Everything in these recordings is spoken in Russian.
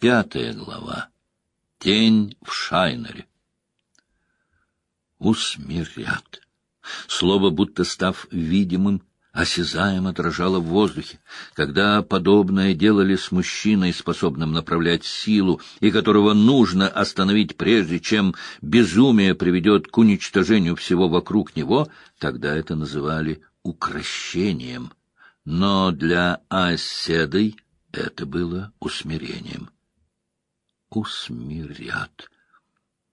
Пятая глава. Тень в Шайнере. Усмирят. Слово, будто став видимым, осязаемо дрожало в воздухе. Когда подобное делали с мужчиной, способным направлять силу, и которого нужно остановить прежде, чем безумие приведет к уничтожению всего вокруг него, тогда это называли укращением. Но для оседой это было усмирением. Усмирят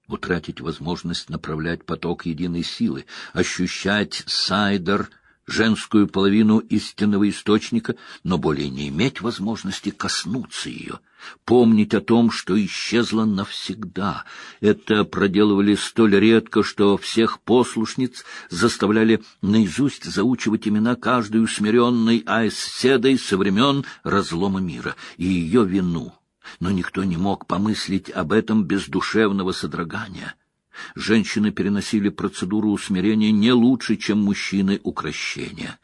утратить возможность направлять поток единой силы, ощущать сайдер — женскую половину истинного источника, но более не иметь возможности коснуться ее, помнить о том, что исчезла навсегда. Это проделывали столь редко, что всех послушниц заставляли наизусть заучивать имена каждой усмиренной Айсседой со времен разлома мира и ее вину. Но никто не мог помыслить об этом без душевного содрогания — Женщины переносили процедуру усмирения не лучше, чем мужчины укращения.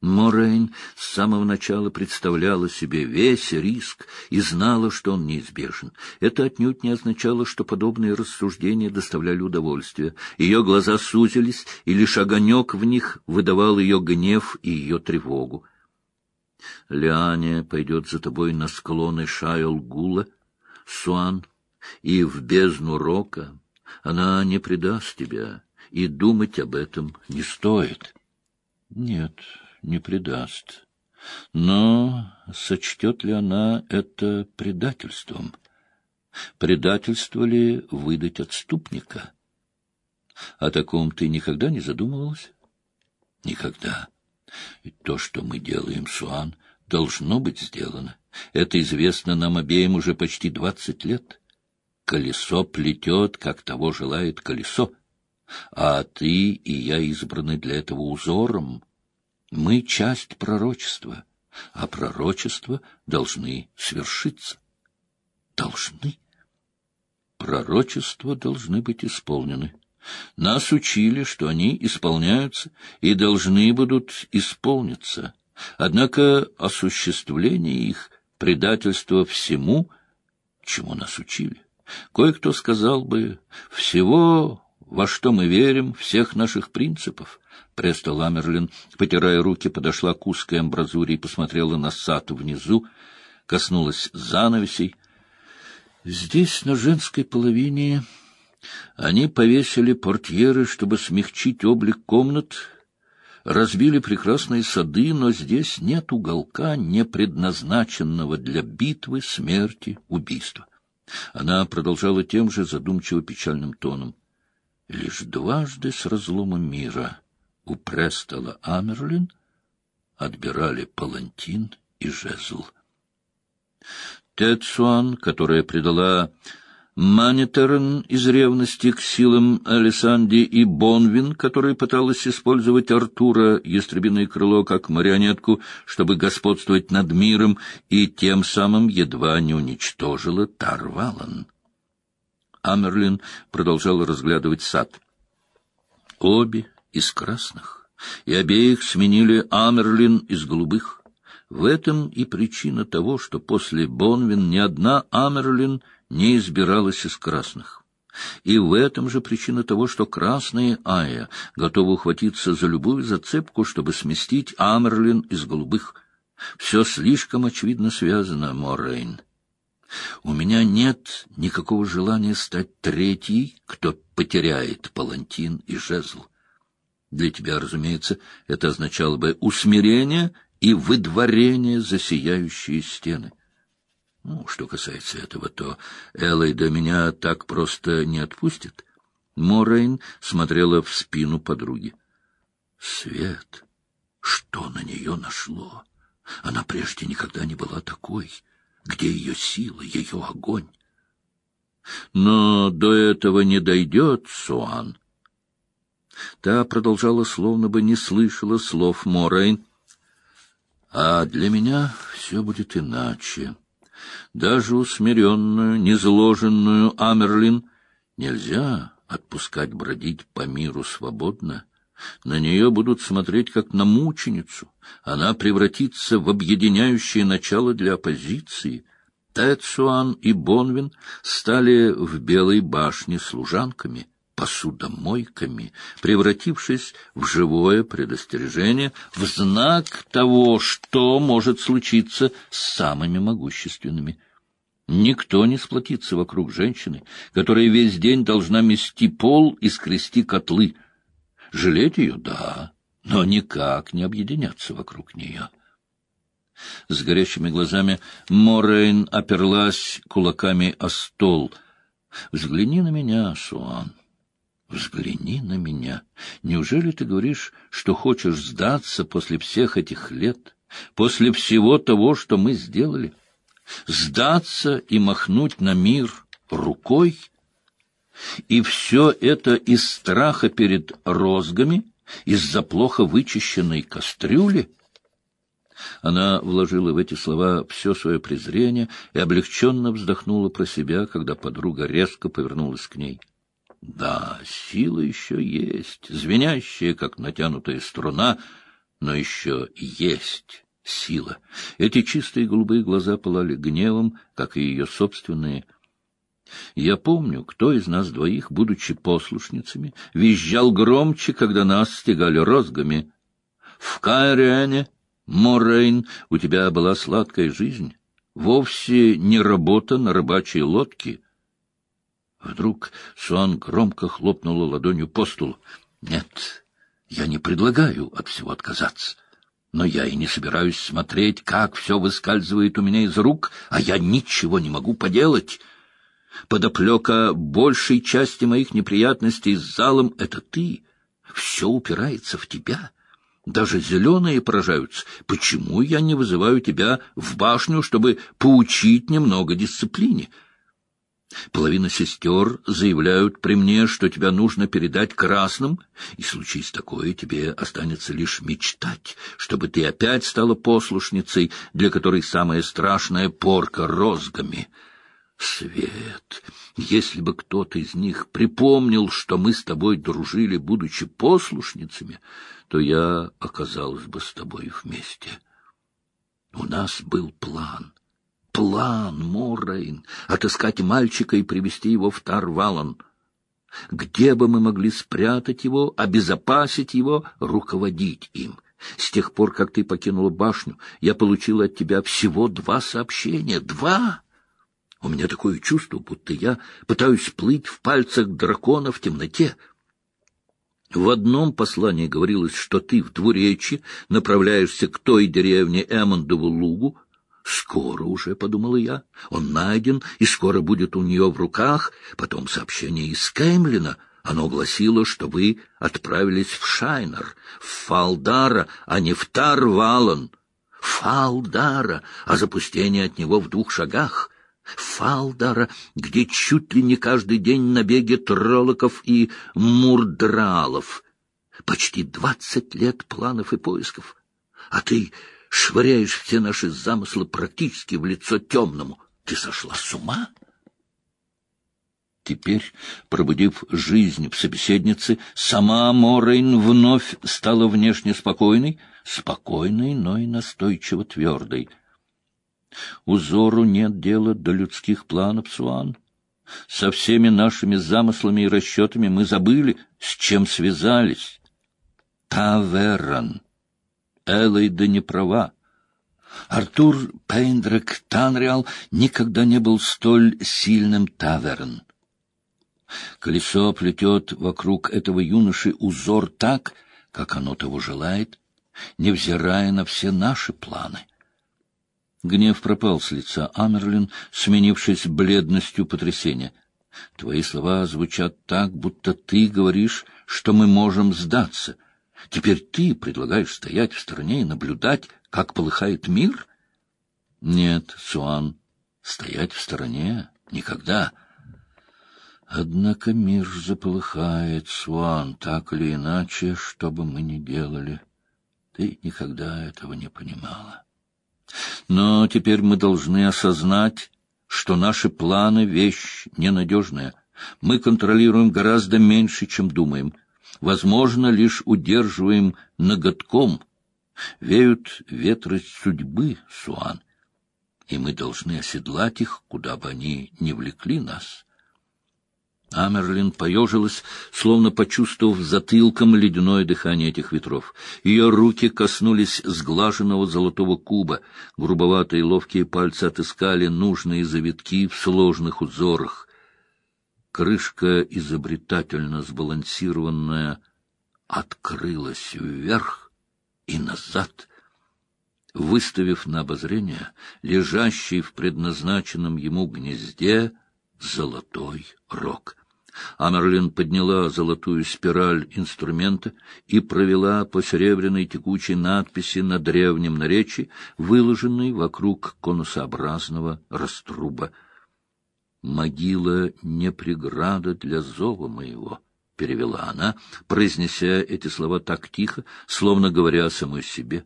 Морейн с самого начала представляла себе весь риск и знала, что он неизбежен. Это отнюдь не означало, что подобные рассуждения доставляли удовольствие. Ее глаза сузились, и лишь огонек в них выдавал ее гнев и ее тревогу. Лиане пойдет за тобой на склоны Шайол-Гула, Суан и в бездну Рока, она не предаст тебя, и думать об этом не стоит. Нет, не предаст. Но сочтет ли она это предательством? Предательство ли выдать отступника? О таком ты никогда не задумывалась? Никогда. И то, что мы делаем, Суан, должно быть сделано. Это известно нам обеим уже почти двадцать лет колесо плетет, как того желает колесо, а ты и я избраны для этого узором. Мы — часть пророчества, а пророчества должны свершиться. Должны. Пророчества должны быть исполнены. Нас учили, что они исполняются и должны будут исполниться. Однако осуществление их — предательство всему, чему нас учили. Кое-кто сказал бы, всего, во что мы верим, всех наших принципов. Преста Ламерлин, потирая руки, подошла к узкой амбразуре и посмотрела на сад внизу, коснулась занавесей. Здесь, на женской половине, они повесили портьеры, чтобы смягчить облик комнат, разбили прекрасные сады, но здесь нет уголка, не предназначенного для битвы, смерти, убийства. Она продолжала тем же задумчиво-печальным тоном. Лишь дважды с разломом мира у Престола Амерлин отбирали палантин и жезл. Тецуан, которая предала Манитерн из ревности к силам Алисанди и Бонвин, которая пыталась использовать Артура, ястребиное крыло, как марионетку, чтобы господствовать над миром, и тем самым едва не уничтожила Тарвалан. Амерлин продолжал разглядывать сад. Обе из красных, и обеих сменили Амерлин из голубых. В этом и причина того, что после Бонвин ни одна Амерлин — не избиралась из красных. И в этом же причина того, что красные Ая готовы ухватиться за любую зацепку, чтобы сместить Амерлин из голубых. Все слишком очевидно связано, Моррейн. У меня нет никакого желания стать третьей, кто потеряет палантин и жезл. Для тебя, разумеется, это означало бы усмирение и выдворение за сияющие стены. Ну, что касается этого, то Элайда меня так просто не отпустит. Морейн смотрела в спину подруги. Свет! Что на нее нашло? Она прежде никогда не была такой. Где ее сила, ее огонь? Но до этого не дойдет, Суан. Та продолжала, словно бы не слышала слов Морейн. А для меня все будет иначе. Даже усмиренную, незложенную Амерлин нельзя отпускать бродить по миру свободно. На нее будут смотреть как на мученицу. Она превратится в объединяющее начало для оппозиции. Тецуан и Бонвин стали в Белой башне служанками, посудомойками, превратившись в живое предостережение, в знак того, что может случиться с самыми могущественными. Никто не сплотится вокруг женщины, которая весь день должна мести пол и скрести котлы. Жалеть ее — да, но никак не объединяться вокруг нее. С горящими глазами Морейн оперлась кулаками о стол. «Взгляни на меня, Суан, взгляни на меня. Неужели ты говоришь, что хочешь сдаться после всех этих лет, после всего того, что мы сделали? Сдаться и махнуть на мир рукой? И все это из страха перед розгами, из-за плохо вычищенной кастрюли?» Она вложила в эти слова все свое презрение и облегченно вздохнула про себя, когда подруга резко повернулась к ней. Да, сила еще есть, звенящая, как натянутая струна, но еще есть сила. Эти чистые голубые глаза пылали гневом, как и ее собственные. Я помню, кто из нас двоих, будучи послушницами, визжал громче, когда нас стегали розгами. В Кайрене Морейн, у тебя была сладкая жизнь, вовсе не работа на рыбачьей лодке. Вдруг Суан громко хлопнула ладонью по столу. — Нет, я не предлагаю от всего отказаться. Но я и не собираюсь смотреть, как все выскальзывает у меня из рук, а я ничего не могу поделать. Подоплека большей части моих неприятностей с залом — это ты. Все упирается в тебя. Даже зеленые поражаются. Почему я не вызываю тебя в башню, чтобы поучить немного дисциплине? Половина сестер заявляют при мне, что тебя нужно передать красным, и, случись такое, тебе останется лишь мечтать, чтобы ты опять стала послушницей, для которой самая страшная порка розгами — Свет, если бы кто-то из них припомнил, что мы с тобой дружили, будучи послушницами, то я оказалась бы с тобой вместе. У нас был план. План, Моррейн, отыскать мальчика и привести его в Тарвалан. Где бы мы могли спрятать его, обезопасить его, руководить им? С тех пор, как ты покинула башню, я получила от тебя всего два сообщения. Два! У меня такое чувство, будто я пытаюсь плыть в пальцах дракона в темноте. В одном послании говорилось, что ты в двуречи направляешься к той деревне Эммондову лугу. Скоро уже, — подумала я, — он найден и скоро будет у нее в руках. Потом сообщение из Кемлина. Оно гласило, что вы отправились в Шайнер, в Фалдара, а не в Тарвалан. Фалдара, а запустение от него в двух шагах — Фалдара, где чуть ли не каждый день набеги троллоков и мурдралов. Почти двадцать лет планов и поисков. А ты швыряешь все наши замыслы практически в лицо темному. Ты сошла с ума? Теперь, пробудив жизнь в собеседнице, сама Морейн вновь стала внешне спокойной, спокойной, но и настойчиво твердой — Узору нет дела до людских планов, Суан. Со всеми нашими замыслами и расчетами мы забыли, с чем связались. Таверан. Элайда не права. Артур Пейндрек Танриал никогда не был столь сильным таверн. Колесо плетет вокруг этого юноши узор так, как оно того желает, невзирая на все наши планы. Гнев пропал с лица Амерлин, сменившись бледностью потрясения. Твои слова звучат так, будто ты говоришь, что мы можем сдаться. Теперь ты предлагаешь стоять в стороне и наблюдать, как полыхает мир? Нет, Суан, стоять в стороне никогда. Однако мир заполыхает, Суан, так или иначе, что бы мы ни делали. Ты никогда этого не понимала. Но теперь мы должны осознать, что наши планы — вещь ненадежная. Мы контролируем гораздо меньше, чем думаем. Возможно, лишь удерживаем ноготком. Веют ветры судьбы, Суан. и мы должны оседлать их, куда бы они ни влекли нас. Амерлин поежилась, словно почувствовав затылком ледяное дыхание этих ветров. Ее руки коснулись сглаженного золотого куба. Грубоватые ловкие пальцы отыскали нужные завитки в сложных узорах. Крышка, изобретательно сбалансированная, открылась вверх и назад, выставив на обозрение лежащий в предназначенном ему гнезде золотой рог. Амерлин подняла золотую спираль инструмента и провела по серебряной текучей надписи на древнем наречии, выложенной вокруг конусообразного раструба. «Могила не преграда для зова моего», — перевела она, произнеся эти слова так тихо, словно говоря о самой себе.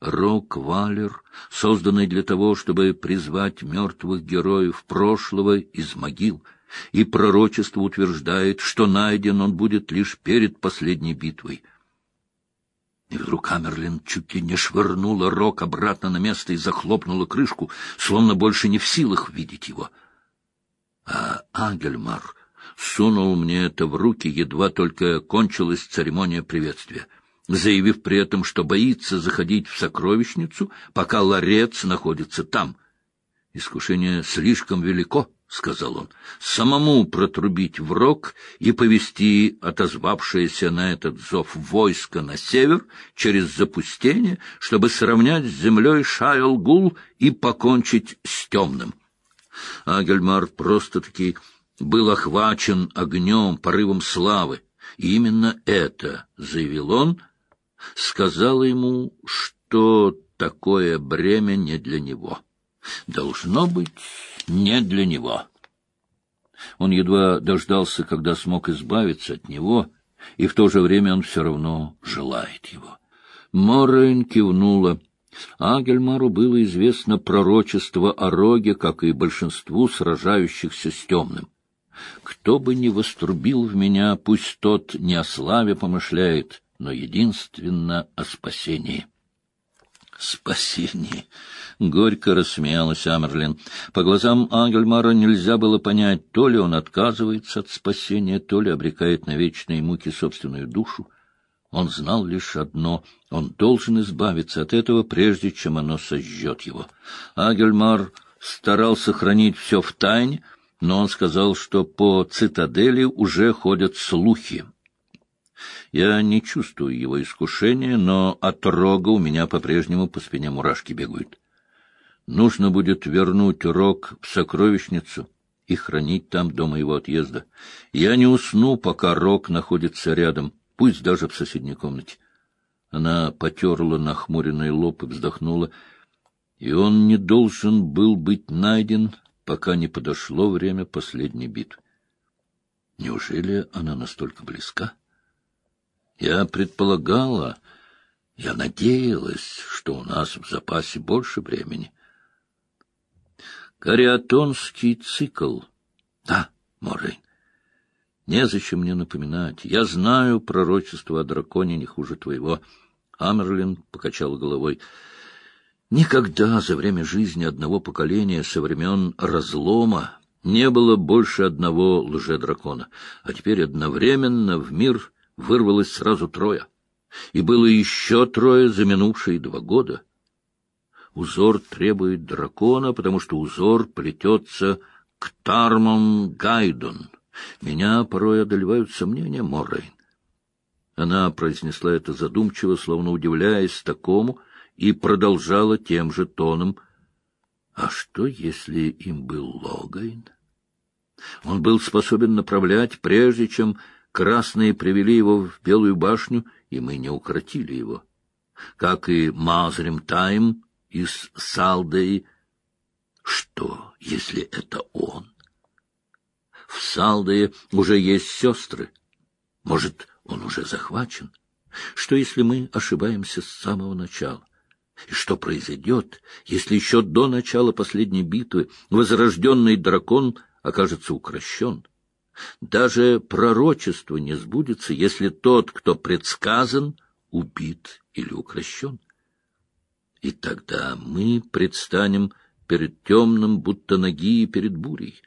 Рок-валер, созданный для того, чтобы призвать мертвых героев прошлого из могил, и пророчество утверждает, что найден он будет лишь перед последней битвой. И вдруг Амерлин чуть ли не швырнула Рок обратно на место и захлопнула крышку, словно больше не в силах видеть его. А Ангельмар сунул мне это в руки, едва только кончилась церемония приветствия — заявив при этом, что боится заходить в сокровищницу, пока ларец находится там. «Искушение слишком велико», — сказал он, — «самому протрубить в рог и повести отозвавшееся на этот зов войско на север через запустение, чтобы сравнять с землей Шайлгул и покончить с темным». Агельмар просто-таки был охвачен огнем, порывом славы. И именно это, — заявил он, — сказала ему, что такое бремя не для него. Должно быть, не для него. Он едва дождался, когда смог избавиться от него, и в то же время он все равно желает его. Морейн кивнула. Агельмару было известно пророчество о роге, как и большинству сражающихся с темным. Кто бы ни вострубил в меня, пусть тот не о славе помышляет, но единственно о спасении. Спасение! Горько рассмеялась Амерлин. По глазам Ангельмара нельзя было понять, то ли он отказывается от спасения, то ли обрекает на вечные муки собственную душу. Он знал лишь одно — он должен избавиться от этого, прежде чем оно сожжет его. Агельмар старался хранить все в тайне, но он сказал, что по цитадели уже ходят слухи. Я не чувствую его искушения, но от рога у меня по-прежнему по спине мурашки бегают. Нужно будет вернуть рог в сокровищницу и хранить там до моего отъезда. Я не усну, пока рог находится рядом, пусть даже в соседней комнате. Она потерла нахмуренный лоб и вздохнула. И он не должен был быть найден, пока не подошло время последней битвы. Неужели она настолько близка? Я предполагала, я надеялась, что у нас в запасе больше времени. Кариатонский цикл. Да, Морейн. Незачем мне напоминать. Я знаю пророчество о драконе не хуже твоего. Амерлин покачал головой. Никогда за время жизни одного поколения со времен разлома не было больше одного лжедракона, а теперь одновременно в мир вырвалось сразу трое, и было еще трое за минувшие два года. Узор требует дракона, потому что узор плетется к Тармон Гайдон. Меня порой одолевают сомнения, Моррейн. Она произнесла это задумчиво, словно удивляясь такому, и продолжала тем же тоном. А что, если им был Логайн? Он был способен направлять, прежде чем Красные привели его в Белую башню, и мы не укротили его. Как и Мазрим Тайм из Салдеи. Что, если это он? В Салдее уже есть сестры. Может, он уже захвачен? Что, если мы ошибаемся с самого начала? И что произойдет, если еще до начала последней битвы возрожденный дракон окажется укращен? Даже пророчество не сбудется, если тот, кто предсказан, убит или укращен. И тогда мы предстанем перед темным, будто ноги перед бурей.